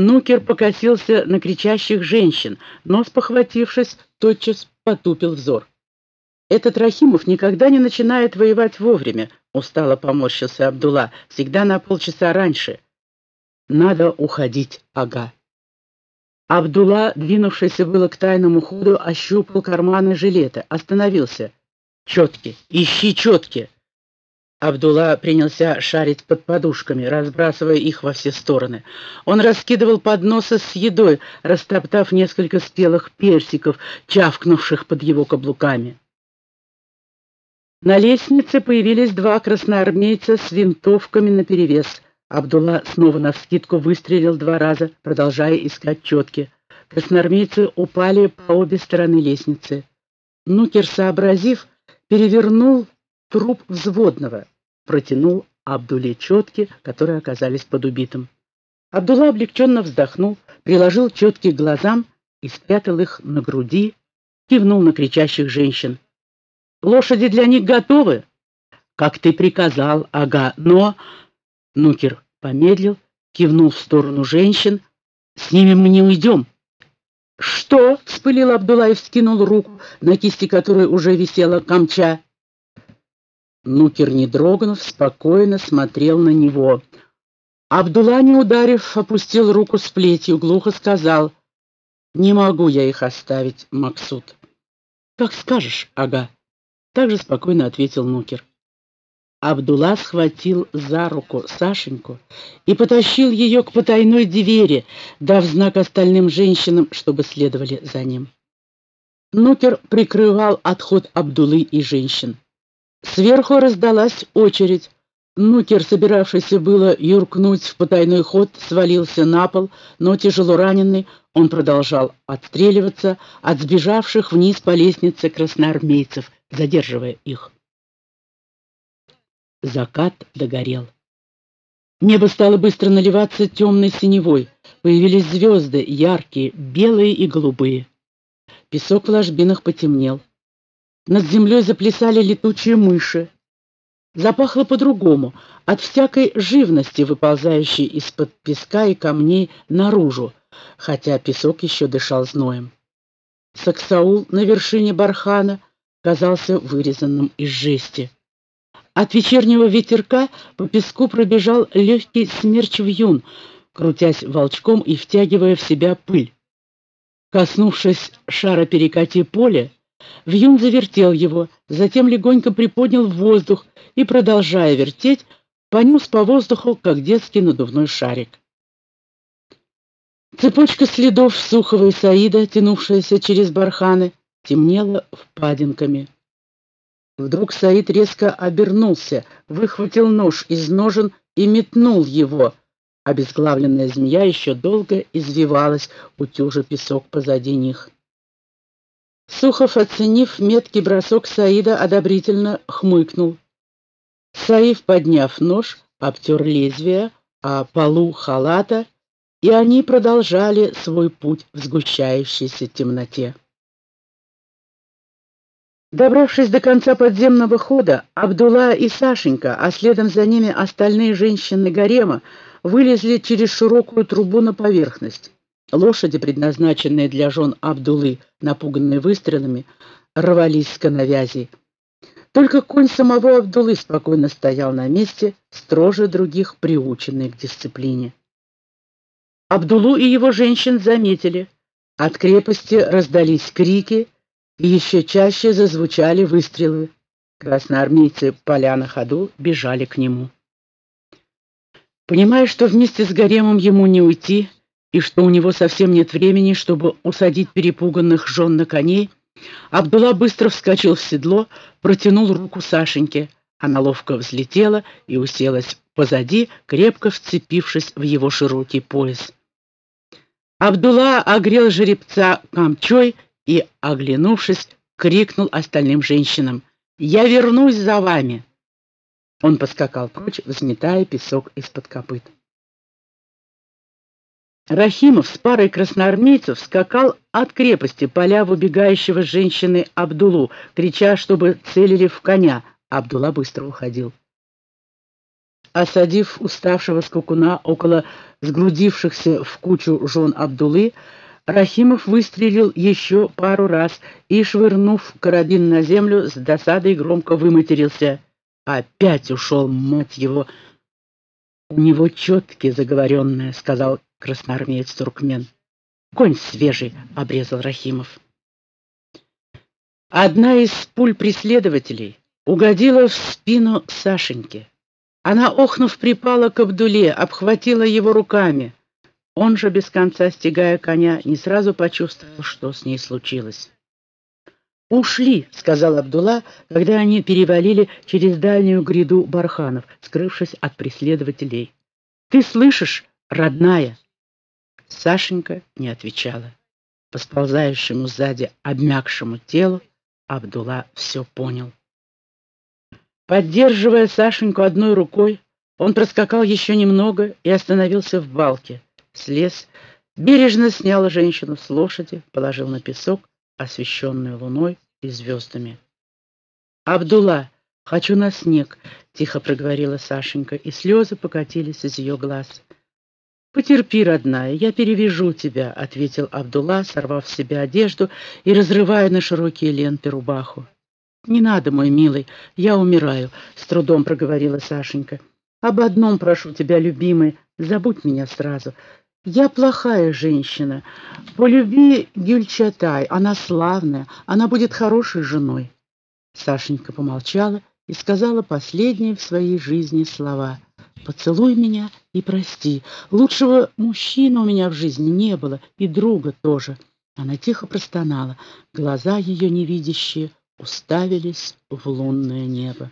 Нукер покосился на кричащих женщин, но, спохватившись, тотчас потупил взор. «Этот Рахимов никогда не начинает воевать вовремя», — устало поморщился Абдулла, — «всегда на полчаса раньше». «Надо уходить, ага». Абдулла, двинувшийся было к тайному ходу, ощупал карманы жилета, остановился. «Четки! Ищи четки!» Абдулла принялся шарить под подушками, разбрасывая их во все стороны. Он раскидывал подносы с едой, растоптав несколько спелых персиков, чавкнувших под его каблуками. На лестнице появились два красноармейца с винтовками наперевес. Абдулла снова навскидку выстрелил два раза, продолжая искать четки. Красноармейцы упали по обе стороны лестницы. Нукер, сообразив, перевернул труп взводного, протянул Абдуле четки, которые оказались под убитым. Абдулла облегченно вздохнул, приложил четки к глазам и спрятал их на груди, кивнул на кричащих женщин. «Лошади для них готовы?» «Как ты приказал, ага, но...» Нукер помедлил, кивнул в сторону женщин. «С ними мы не уйдем». «Что?» — вспылил Абдулла и вскинул руку, на кисти которой уже висела камча. Нукер, не дрогнув, спокойно смотрел на него. Абдулла, не ударив, опустил руку с плетью, глухо сказал, «Не могу я их оставить, Максут». «Как скажешь, ага», — также спокойно ответил Нукер. Абдулла схватил за руку Сашеньку и потащил ее к потайной двери, дав знак остальным женщинам, чтобы следовали за ним. Нукер прикрывал отход Абдулы и женщин. Сверху раздалась очередь. Нукер, собиравшийся было юркнуть в потайной ход, свалился на пол, но тяжело раненый он продолжал отстреливаться от сбежавших вниз по лестнице красноармейцев, задерживая их. Закат догорел. Небо стало быстро наливаться темной синевой. Появились звезды, яркие, белые и голубые. Песок в ложбинах потемнел. Над землей заплясали летучие мыши. Запахло по-другому, от всякой живности, выползающей из-под песка и камней наружу, хотя песок еще дышал зноем. Саксаул на вершине бархана казался вырезанным из жести. От вечернего ветерка по песку пробежал легкий смерч вьюн, крутясь волчком и втягивая в себя пыль. Коснувшись шара перекати поля, Вьюн завертел его, затем легонько приподнял в воздух и, продолжая вертеть, понес по воздуху, как детский надувной шарик. Цепочка следов Сухого и Саида, тянувшаяся через барханы, темнела впадинками. Вдруг Саид резко обернулся, выхватил нож из ножен и метнул его. Обезглавленная змея еще долго извивалась, утюжа песок позади них. Сухов, оценив меткий бросок Саида, одобрительно хмыкнул. Саид, подняв нож, обтер лезвие о полу халата, и они продолжали свой путь в сгущающейся темноте. Добравшись до конца подземного хода, Абдулла и Сашенька, а следом за ними остальные женщины гарема, вылезли через широкую трубу на поверхность. Лошади, предназначенные для жен Абдулы, напуганные выстрелами, рвались с коновязей. Только конь самого Абдулы спокойно стоял на месте, строже других приученный к дисциплине. Абдулу и его женщин заметили. От крепости раздались крики, и еще чаще зазвучали выстрелы. Красноармейцы, поля на ходу, бежали к нему. Понимая, что вместе с гаремом ему не уйти, и что у него совсем нет времени, чтобы усадить перепуганных жен на коней, Абдулла быстро вскочил в седло, протянул руку Сашеньке. Она ловко взлетела и уселась позади, крепко вцепившись в его широкий пояс. Абдулла огрел жеребца камчой и, оглянувшись, крикнул остальным женщинам «Я вернусь за вами!» Он поскакал прочь, взметая песок из-под копыт. Рахимов с парой красноармейцев скакал от крепости, поля убегающего женщины Абдулу, крича, чтобы целили в коня. Абдулла быстро уходил. осадив уставшего скакуна около сгрудившихся в кучу жен Абдулы, Рахимов выстрелил еще пару раз и, швырнув карабин на землю, с досадой громко выматерился. «Опять ушел, мать его!» «У него четки заговоренные», — сказал красноармеец Туркмен. «Конь свежий», — обрезал Рахимов. Одна из пуль преследователей угодила в спину Сашеньки. Она, охнув, припала к Абдуле, обхватила его руками. Он же, без конца стегая коня, не сразу почувствовал, что с ней случилось. «Ушли», — сказал Абдулла, когда они перевалили через дальнюю гряду барханов, скрывшись от преследователей. «Ты слышишь, родная?» Сашенька не отвечала. По сползающему сзади обмякшему телу Абдулла все понял. Поддерживая Сашеньку одной рукой, он проскакал еще немного и остановился в балке. Слез, бережно снял женщину с лошади, положил на песок, освещенный луной и звездами. «Абдулла, хочу на снег», — тихо проговорила Сашенька, и слезы покатились из ее глаз. «Потерпи, родная, я перевяжу тебя», — ответил Абдулла, сорвав с себя одежду и разрывая на широкие ленты рубаху. «Не надо, мой милый, я умираю», — с трудом проговорила Сашенька. «Об одном прошу тебя, любимый, забудь меня сразу. Я плохая женщина. Полюби Гюльчатай, она славная, она будет хорошей женой». Сашенька помолчала и сказала последние в своей жизни слова — Поцелуй меня и прости. Лучшего мужчины у меня в жизни не было, и друга тоже. Она тихо простонала. Глаза ее невидящие уставились в лунное небо.